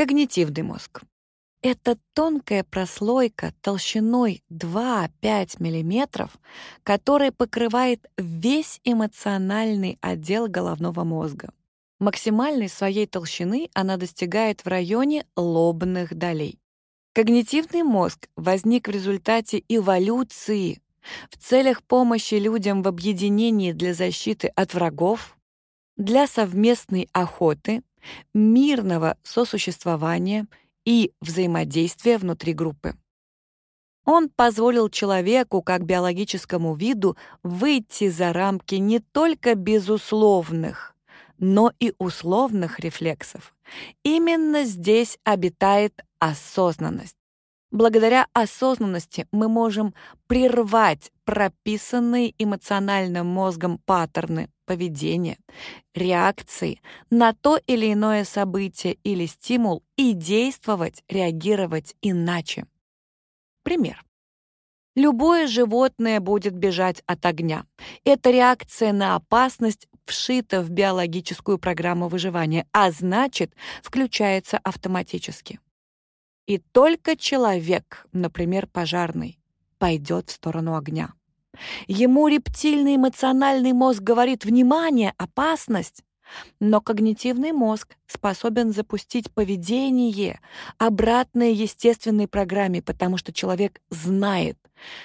Когнитивный мозг. Это тонкая прослойка толщиной 2-5 мм, которая покрывает весь эмоциональный отдел головного мозга. Максимальной своей толщины она достигает в районе лобных долей. Когнитивный мозг возник в результате эволюции в целях помощи людям в объединении для защиты от врагов, для совместной охоты, мирного сосуществования и взаимодействия внутри группы. Он позволил человеку, как биологическому виду, выйти за рамки не только безусловных, но и условных рефлексов. Именно здесь обитает осознанность. Благодаря осознанности мы можем прервать прописанные эмоциональным мозгом паттерны поведения, реакции на то или иное событие или стимул и действовать, реагировать иначе. Пример. Любое животное будет бежать от огня. Это реакция на опасность вшита в биологическую программу выживания, а значит, включается автоматически. И только человек, например, пожарный, пойдет в сторону огня. Ему рептильный эмоциональный мозг говорит «внимание, опасность», но когнитивный мозг способен запустить поведение, обратное естественной программе, потому что человек знает,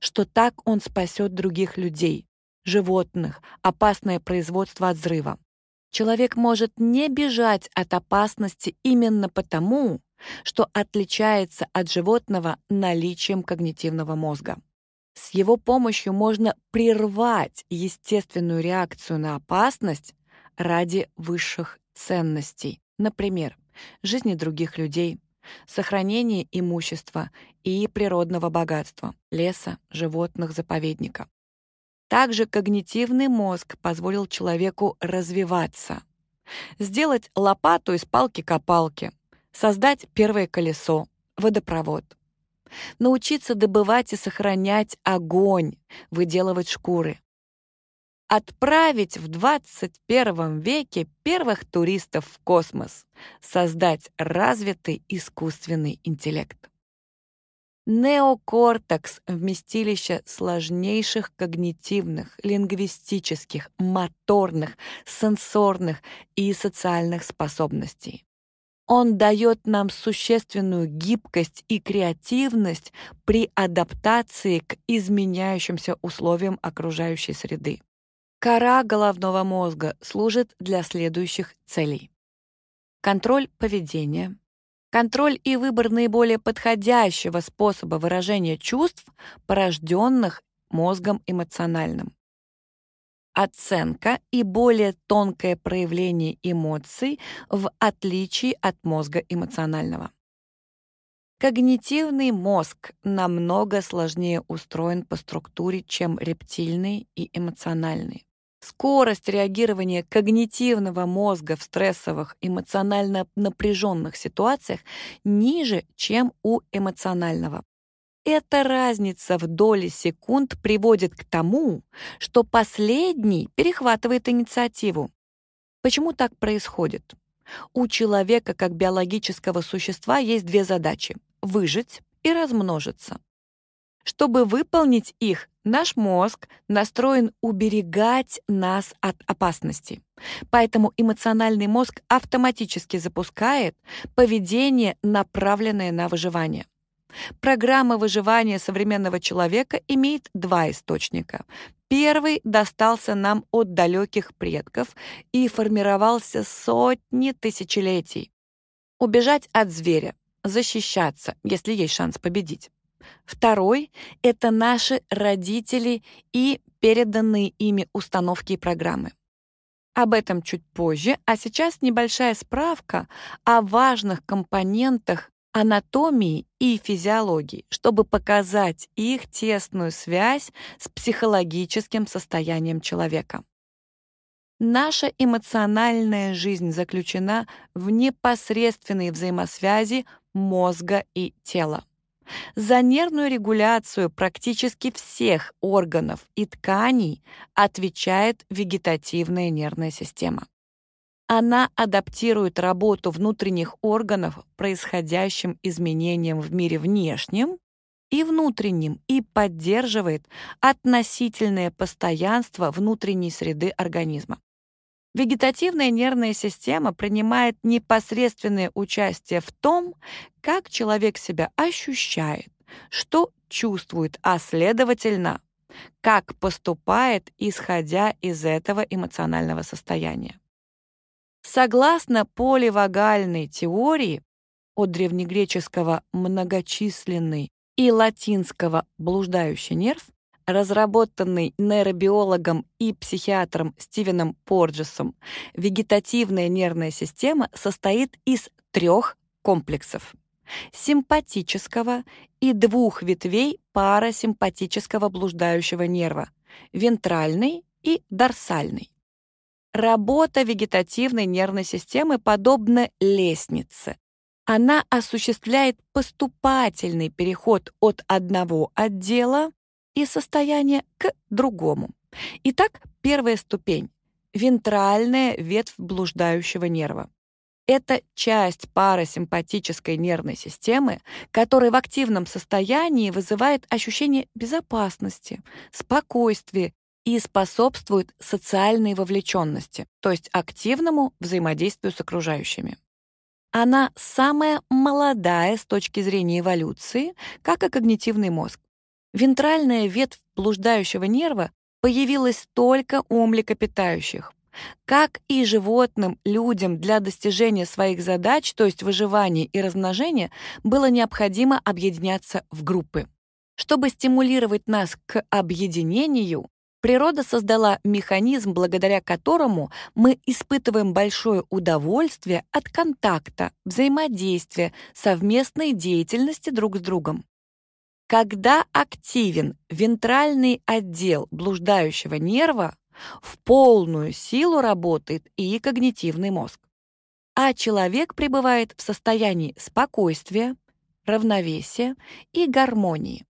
что так он спасет других людей, животных, опасное производство от взрыва. Человек может не бежать от опасности именно потому, что отличается от животного наличием когнитивного мозга. С его помощью можно прервать естественную реакцию на опасность ради высших ценностей, например, жизни других людей, сохранения имущества и природного богатства, леса, животных, заповедника. Также когнитивный мозг позволил человеку развиваться, сделать лопату из палки-копалки, создать первое колесо, водопровод, научиться добывать и сохранять огонь, выделывать шкуры, отправить в 21 веке первых туристов в космос, создать развитый искусственный интеллект. Неокортекс — вместилище сложнейших когнитивных, лингвистических, моторных, сенсорных и социальных способностей. Он дает нам существенную гибкость и креативность при адаптации к изменяющимся условиям окружающей среды. Кора головного мозга служит для следующих целей. Контроль поведения, Контроль и выбор наиболее подходящего способа выражения чувств, порожденных мозгом эмоциональным. Оценка и более тонкое проявление эмоций в отличие от мозга эмоционального. Когнитивный мозг намного сложнее устроен по структуре, чем рептильный и эмоциональный. Скорость реагирования когнитивного мозга в стрессовых, эмоционально напряженных ситуациях ниже, чем у эмоционального. Эта разница в доли секунд приводит к тому, что последний перехватывает инициативу. Почему так происходит? У человека как биологического существа есть две задачи — выжить и размножиться. Чтобы выполнить их, наш мозг настроен уберегать нас от опасности. Поэтому эмоциональный мозг автоматически запускает поведение, направленное на выживание. Программа выживания современного человека имеет два источника. Первый достался нам от далеких предков и формировался сотни тысячелетий. Убежать от зверя, защищаться, если есть шанс победить. Второй — это наши родители и переданные ими установки и программы. Об этом чуть позже, а сейчас небольшая справка о важных компонентах анатомии и физиологии, чтобы показать их тесную связь с психологическим состоянием человека. Наша эмоциональная жизнь заключена в непосредственной взаимосвязи мозга и тела. За нервную регуляцию практически всех органов и тканей отвечает вегетативная нервная система. Она адаптирует работу внутренних органов происходящим изменениям в мире внешнем и внутреннем и поддерживает относительное постоянство внутренней среды организма. Вегетативная нервная система принимает непосредственное участие в том, как человек себя ощущает, что чувствует, а следовательно, как поступает, исходя из этого эмоционального состояния. Согласно поливагальной теории от древнегреческого «многочисленный» и латинского «блуждающий нерв», разработанный нейробиологом и психиатром Стивеном Порджесом, вегетативная нервная система состоит из трех комплексов — симпатического и двух ветвей парасимпатического блуждающего нерва — вентральный и дорсальный. Работа вегетативной нервной системы подобна лестнице. Она осуществляет поступательный переход от одного отдела и состояния к другому. Итак, первая ступень — вентральная ветвь блуждающего нерва. Это часть парасимпатической нервной системы, которая в активном состоянии вызывает ощущение безопасности, спокойствия и способствует социальной вовлеченности, то есть активному взаимодействию с окружающими. Она самая молодая с точки зрения эволюции, как и когнитивный мозг. Вентральная ветвь блуждающего нерва появилась только у млекопитающих. Как и животным, людям для достижения своих задач, то есть выживания и размножения, было необходимо объединяться в группы. Чтобы стимулировать нас к объединению, Природа создала механизм, благодаря которому мы испытываем большое удовольствие от контакта, взаимодействия, совместной деятельности друг с другом. Когда активен вентральный отдел блуждающего нерва, в полную силу работает и когнитивный мозг. А человек пребывает в состоянии спокойствия, равновесия и гармонии.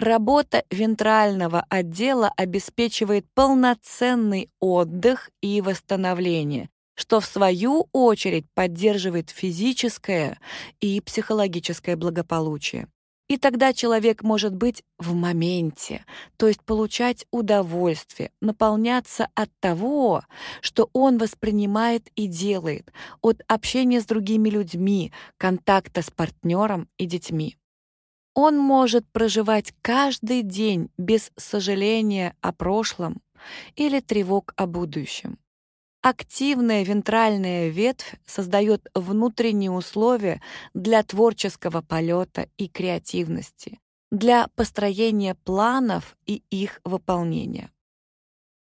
Работа вентрального отдела обеспечивает полноценный отдых и восстановление, что в свою очередь поддерживает физическое и психологическое благополучие. И тогда человек может быть в моменте, то есть получать удовольствие, наполняться от того, что он воспринимает и делает, от общения с другими людьми, контакта с партнером и детьми. Он может проживать каждый день без сожаления о прошлом или тревог о будущем. Активная вентральная ветвь создает внутренние условия для творческого полета и креативности, для построения планов и их выполнения.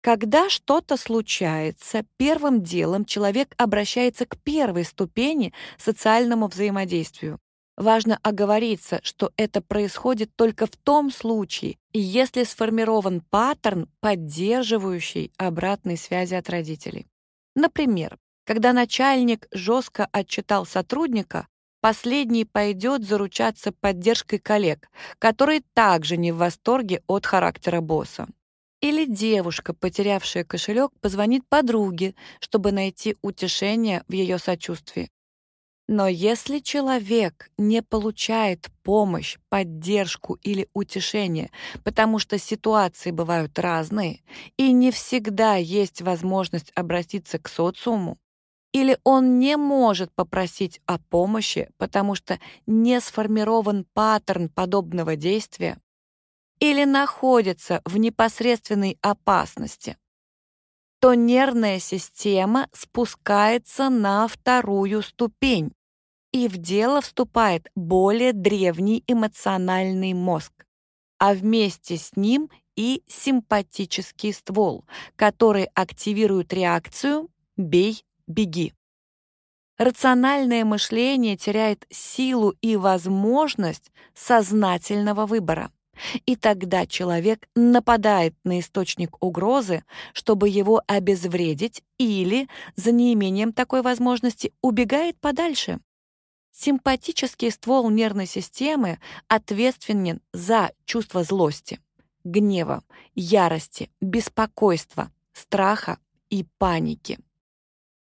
Когда что-то случается, первым делом человек обращается к первой ступени социальному взаимодействию Важно оговориться, что это происходит только в том случае, если сформирован паттерн, поддерживающий обратной связи от родителей. Например, когда начальник жестко отчитал сотрудника, последний пойдет заручаться поддержкой коллег, которые также не в восторге от характера босса. Или девушка, потерявшая кошелек, позвонит подруге, чтобы найти утешение в ее сочувствии. Но если человек не получает помощь, поддержку или утешение, потому что ситуации бывают разные, и не всегда есть возможность обратиться к социуму, или он не может попросить о помощи, потому что не сформирован паттерн подобного действия, или находится в непосредственной опасности, то нервная система спускается на вторую ступень, и в дело вступает более древний эмоциональный мозг, а вместе с ним и симпатический ствол, который активирует реакцию «бей, беги». Рациональное мышление теряет силу и возможность сознательного выбора. И тогда человек нападает на источник угрозы, чтобы его обезвредить или, за неимением такой возможности, убегает подальше. Симпатический ствол нервной системы ответственен за чувство злости, гнева, ярости, беспокойства, страха и паники.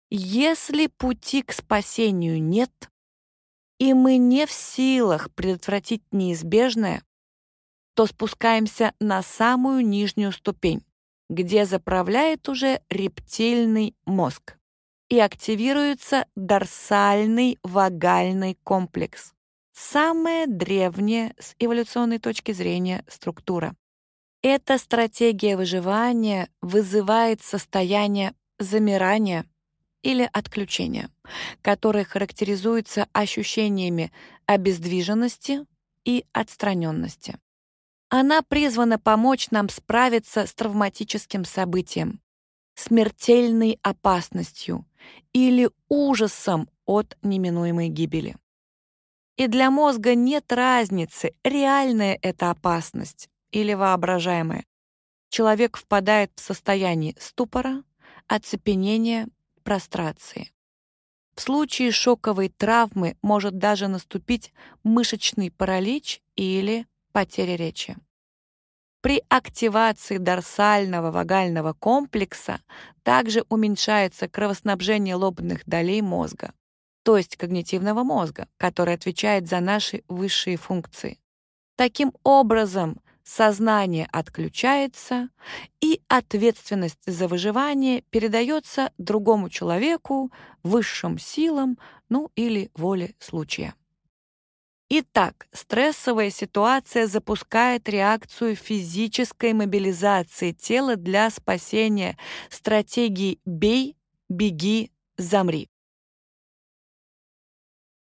Если пути к спасению нет, и мы не в силах предотвратить неизбежное, то спускаемся на самую нижнюю ступень, где заправляет уже рептильный мозг и активируется дорсальный вагальный комплекс. Самая древняя с эволюционной точки зрения структура. Эта стратегия выживания вызывает состояние замирания или отключения, которое характеризуется ощущениями обездвиженности и отстраненности. Она призвана помочь нам справиться с травматическим событием, смертельной опасностью или ужасом от неминуемой гибели. И для мозга нет разницы, реальная это опасность или воображаемая. Человек впадает в состояние ступора, оцепенения, прострации. В случае шоковой травмы может даже наступить мышечный паралич или потеря речи. При активации дорсального вагального комплекса также уменьшается кровоснабжение лобных долей мозга, то есть когнитивного мозга, который отвечает за наши высшие функции. Таким образом, сознание отключается, и ответственность за выживание передается другому человеку, высшим силам, ну или воле случая. Итак, стрессовая ситуация запускает реакцию физической мобилизации тела для спасения стратегии «бей», «беги», «замри».